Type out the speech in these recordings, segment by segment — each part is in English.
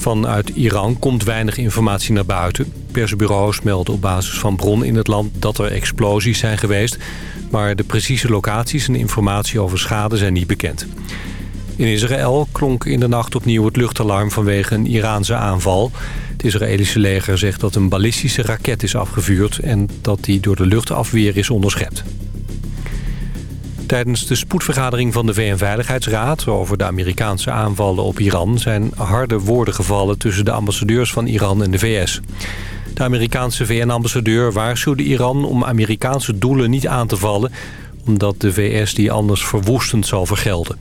Vanuit Iran komt weinig informatie naar buiten. Persbureaus melden op basis van bron in het land dat er explosies zijn geweest. Maar de precieze locaties en informatie over schade zijn niet bekend. In Israël klonk in de nacht opnieuw het luchtalarm vanwege een Iraanse aanval. Het Israëlische leger zegt dat een ballistische raket is afgevuurd... en dat die door de luchtafweer is onderschept. Tijdens de spoedvergadering van de VN-veiligheidsraad... over de Amerikaanse aanvallen op Iran... zijn harde woorden gevallen tussen de ambassadeurs van Iran en de VS. De Amerikaanse VN-ambassadeur waarschuwde Iran om Amerikaanse doelen niet aan te vallen... omdat de VS die anders verwoestend zal vergelden.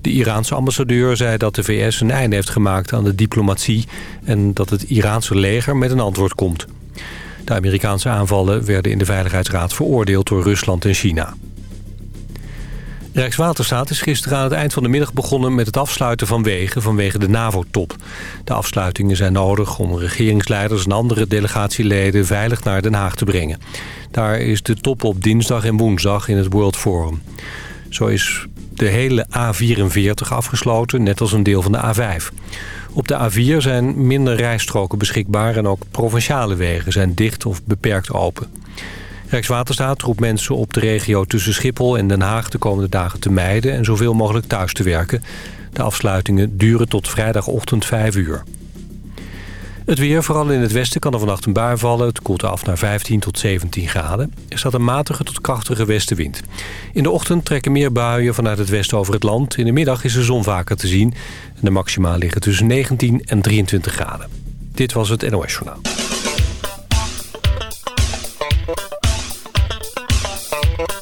De Iraanse ambassadeur zei dat de VS een einde heeft gemaakt aan de diplomatie... en dat het Iraanse leger met een antwoord komt. De Amerikaanse aanvallen werden in de Veiligheidsraad veroordeeld door Rusland en China. Rijkswaterstaat is gisteren aan het eind van de middag begonnen met het afsluiten van wegen vanwege de NAVO-top. De afsluitingen zijn nodig om regeringsleiders en andere delegatieleden veilig naar Den Haag te brengen. Daar is de top op dinsdag en woensdag in het World Forum. Zo is de hele A44 afgesloten, net als een deel van de A5. Op de A4 zijn minder rijstroken beschikbaar en ook provinciale wegen zijn dicht of beperkt open. Rijkswaterstaat roept mensen op de regio tussen Schiphol en Den Haag de komende dagen te mijden en zoveel mogelijk thuis te werken. De afsluitingen duren tot vrijdagochtend 5 uur. Het weer, vooral in het westen, kan er vannacht een bui vallen. Het koelt af naar 15 tot 17 graden. Er staat een matige tot krachtige westenwind. In de ochtend trekken meer buien vanuit het westen over het land. In de middag is de zon vaker te zien. En de maxima liggen tussen 19 en 23 graden. Dit was het NOS Journaal. Thank you.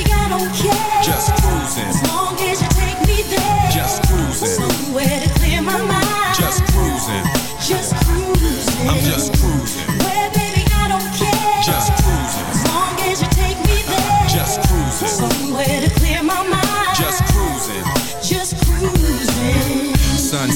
don't care. Just cruising. As long as you take me there. Just cruising. Somewhere to clear my mind. Just cruising. Just cruising. I'm just cruising. Well, baby, I don't care. Just cruising. As long as you take me there. Just cruising. Somewhere to clear my mind. Just cruising. Just cruising. Sun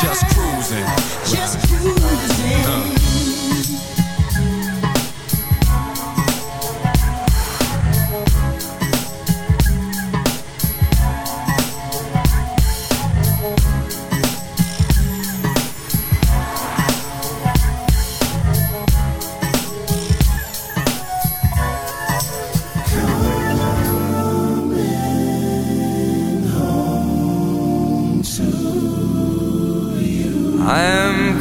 Just cruising.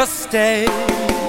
to stay.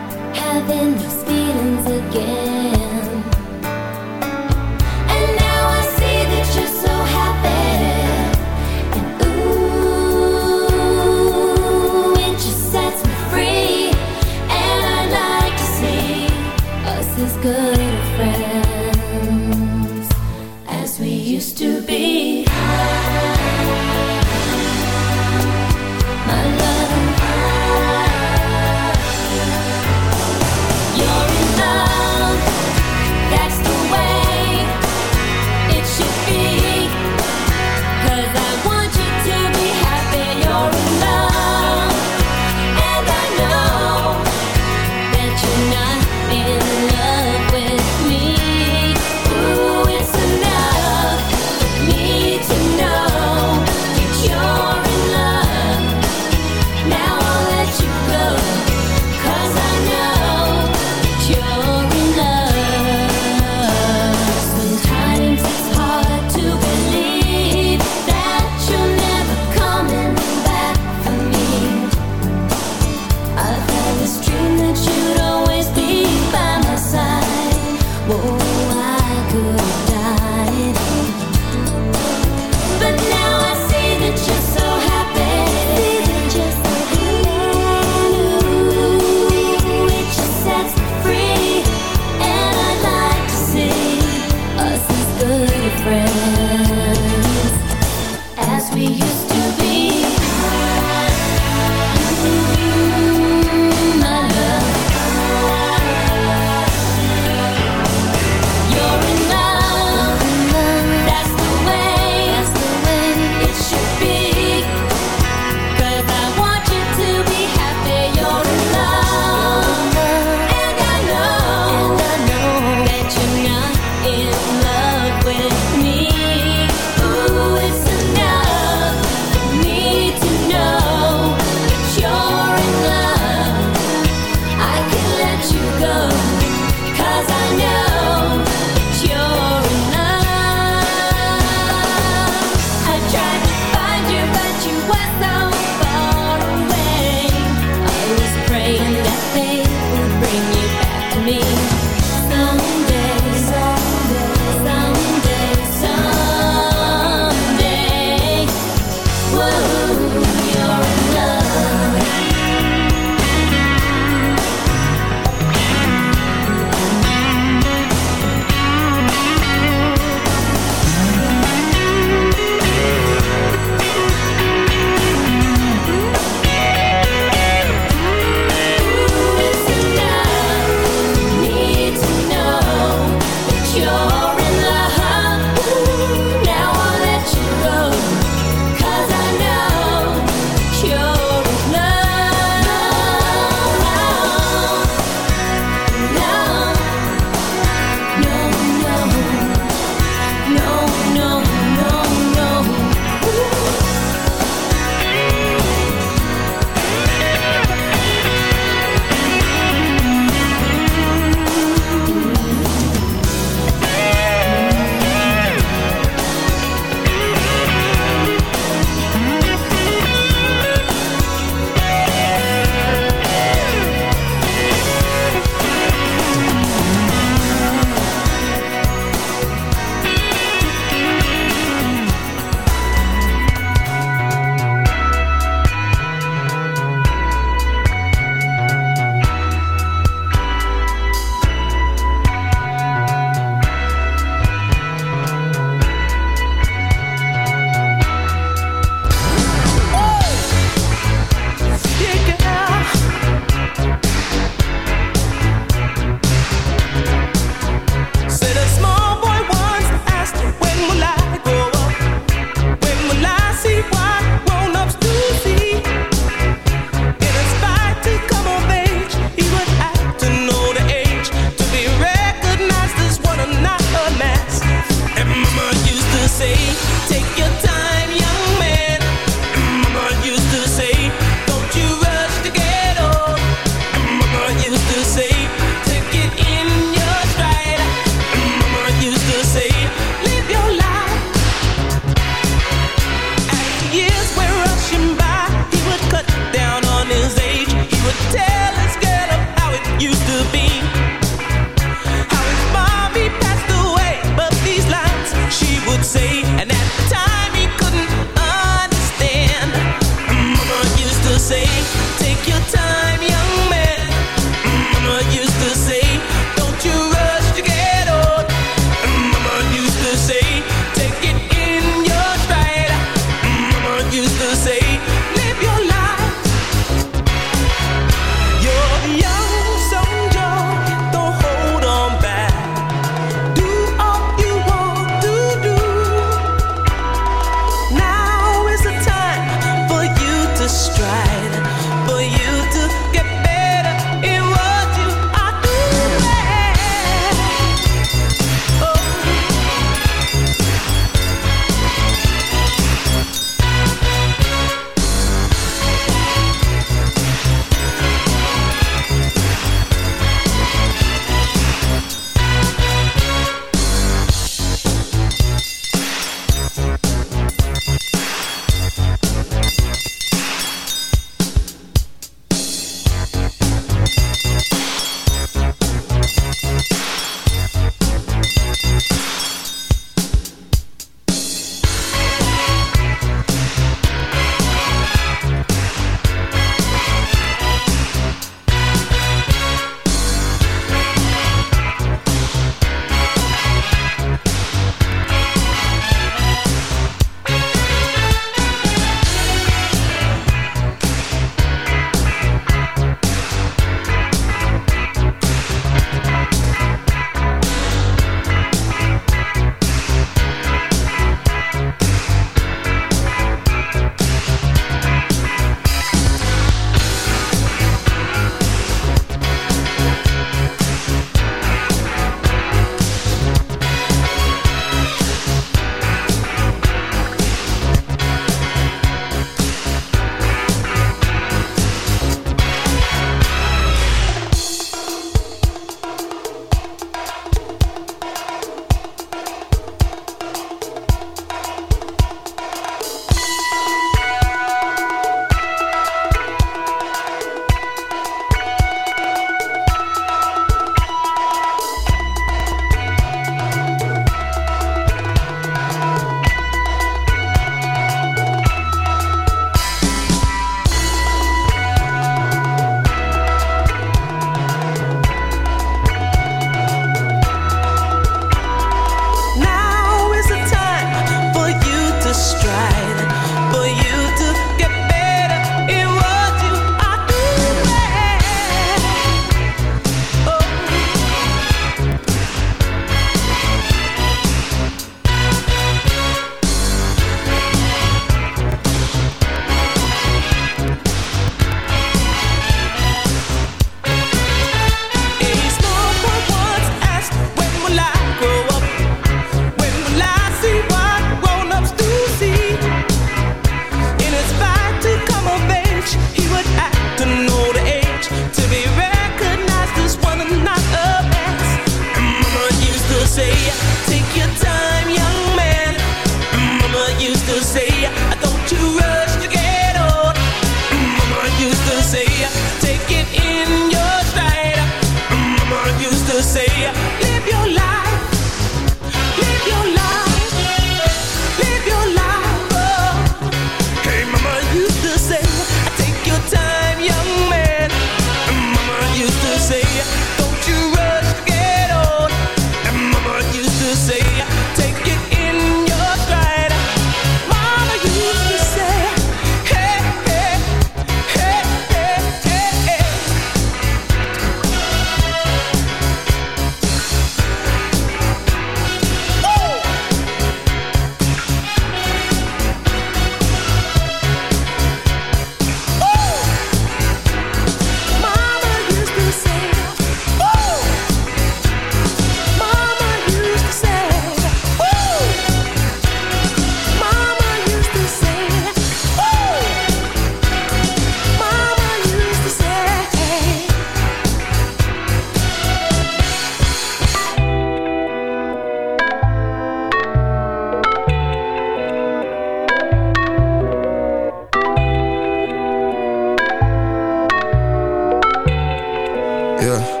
Yeah.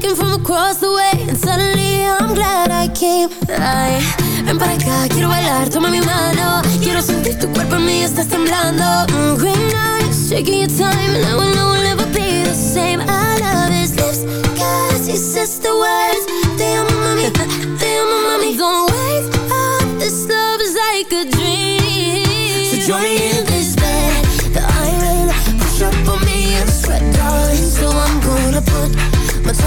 Looking from across the way, and suddenly I'm glad I came. Ay, ven para acá, quiero bailar, toma mi mano. Quiero sentir tu cuerpo en mí, estás temblando. Mm, green eyes, taking your time, and I will know we'll never be the same. I love his lips, cause he says the words. Te amo, mami, te amo, mami. Don't wake up, this love is like a dream. So join me in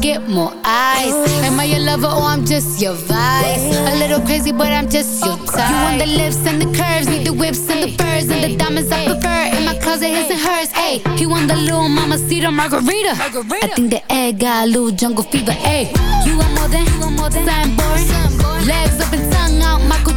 get more eyes. Am I your lover or I'm just your vice? A little crazy, but I'm just your type. You want the lips and the curves, need the whips and the furs and the diamonds I prefer. In my closet, his and hers. Hey, he want the little mama cedar margarita. I think the egg got a little jungle fever. Hey, you want more than, you boring. Legs up and tongue out, Michael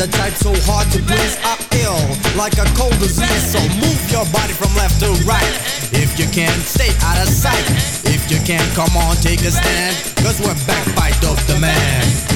The type so hard to please. I'm ill, like a cold disease. So move your body from left to right. If you can't stay out of sight. If you can't come on, take a stand. Cause we're back by Dope the Man.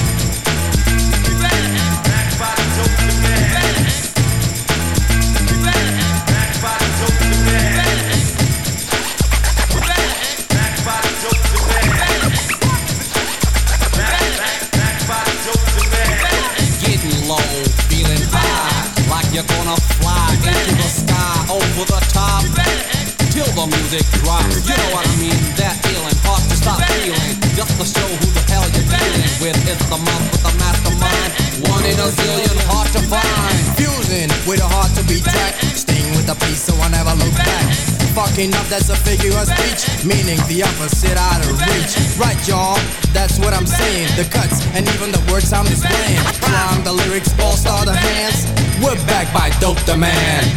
Till the music drops, you know what I mean? That feeling, hard to stop feeling. Just to show who the hell you're dealing with. It's the month with the mastermind. One in a zillion, hard to find. Fusing with a heart to be tracked. Staying with the peace, so I never look back. Fucking up, that's a figure of speech. Meaning the opposite out of reach. Right, y'all, that's what I'm saying. The cuts and even the words I'm displaying. Climb the lyrics, all star the hands. We're back by Dope the Man.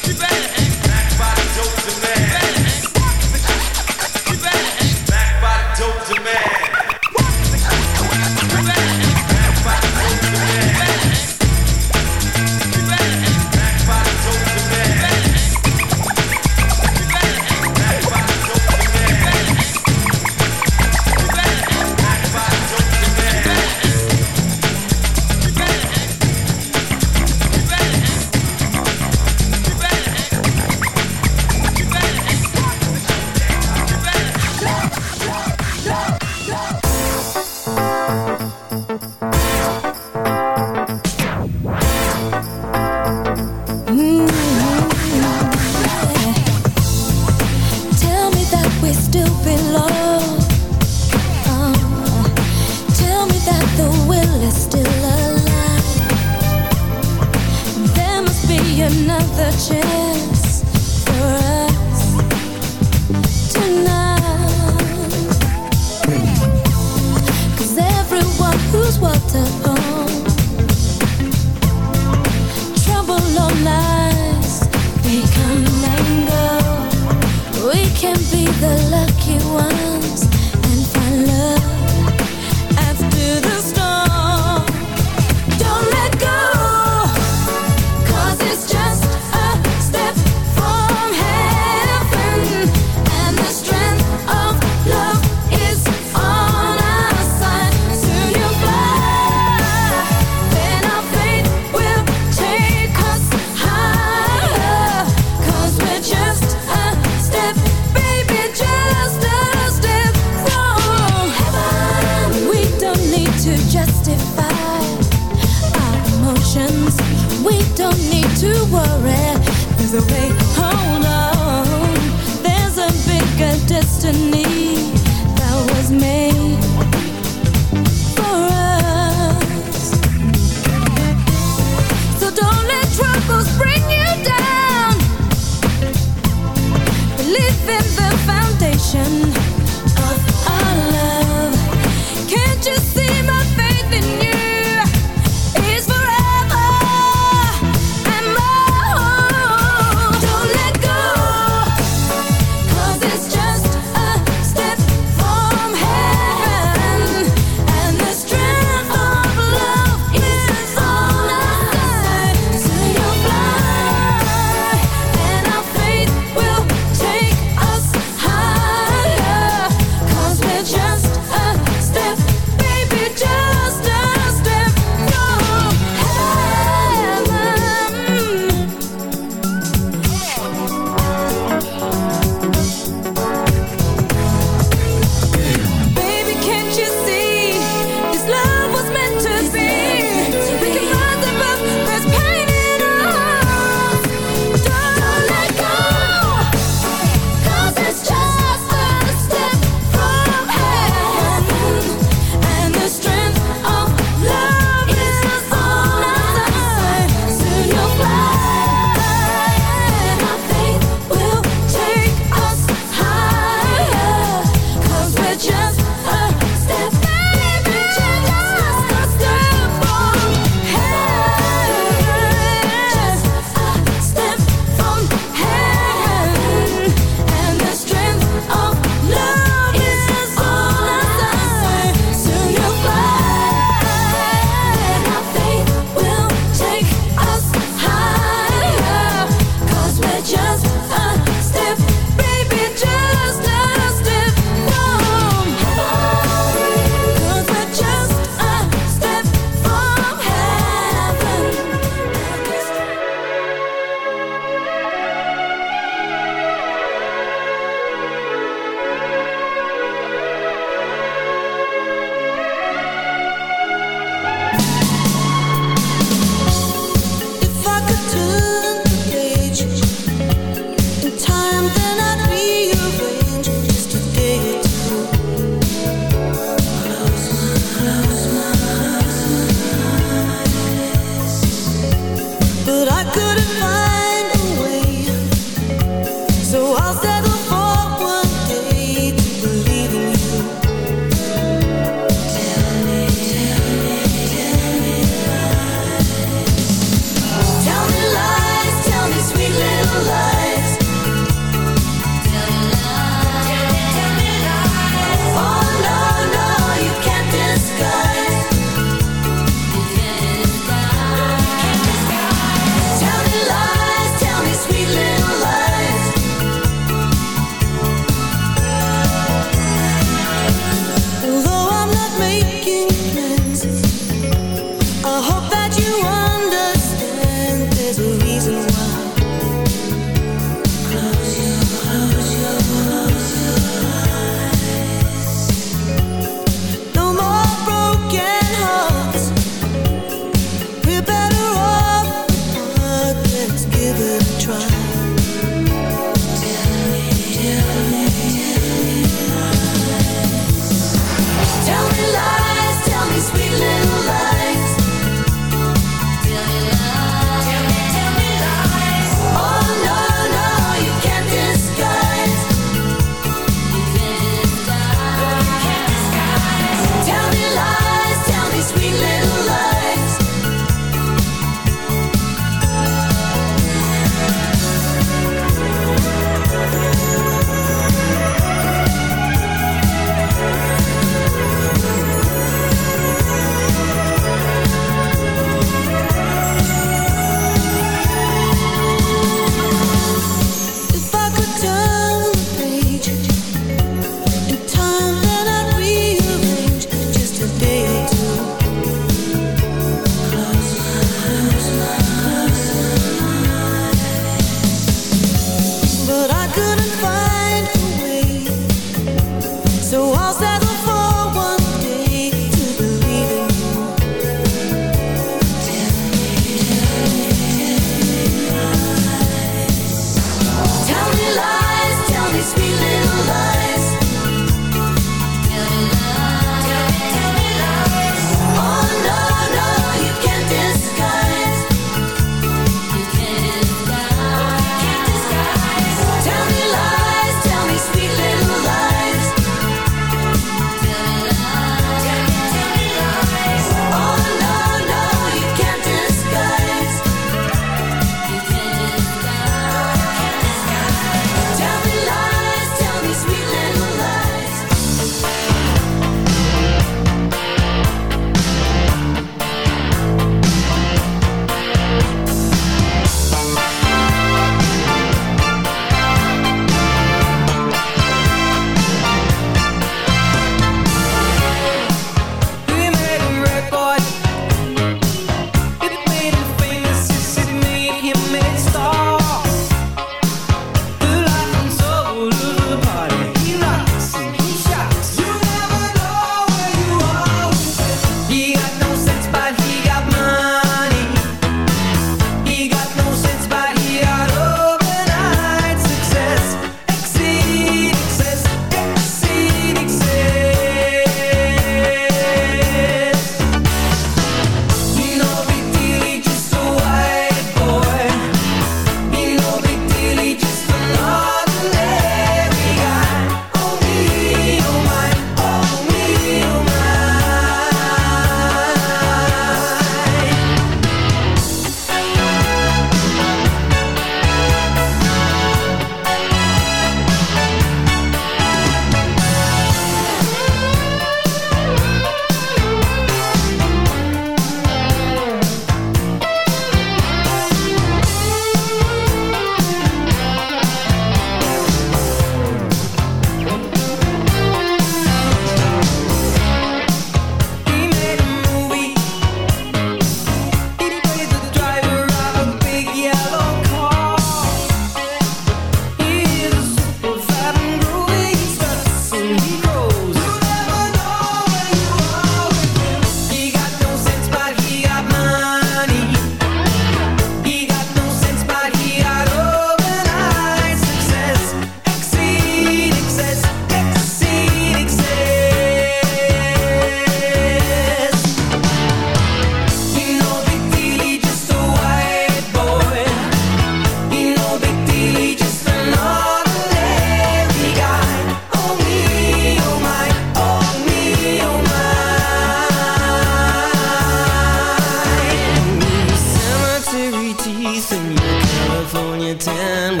pretend.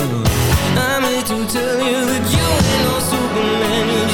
I made to tell you that you ain't no Superman.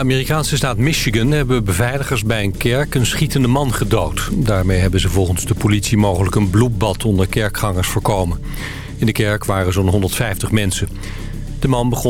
Amerikaanse staat Michigan hebben beveiligers bij een kerk een schietende man gedood. Daarmee hebben ze volgens de politie mogelijk een bloedbad onder kerkgangers voorkomen. In de kerk waren zo'n 150 mensen. De man begon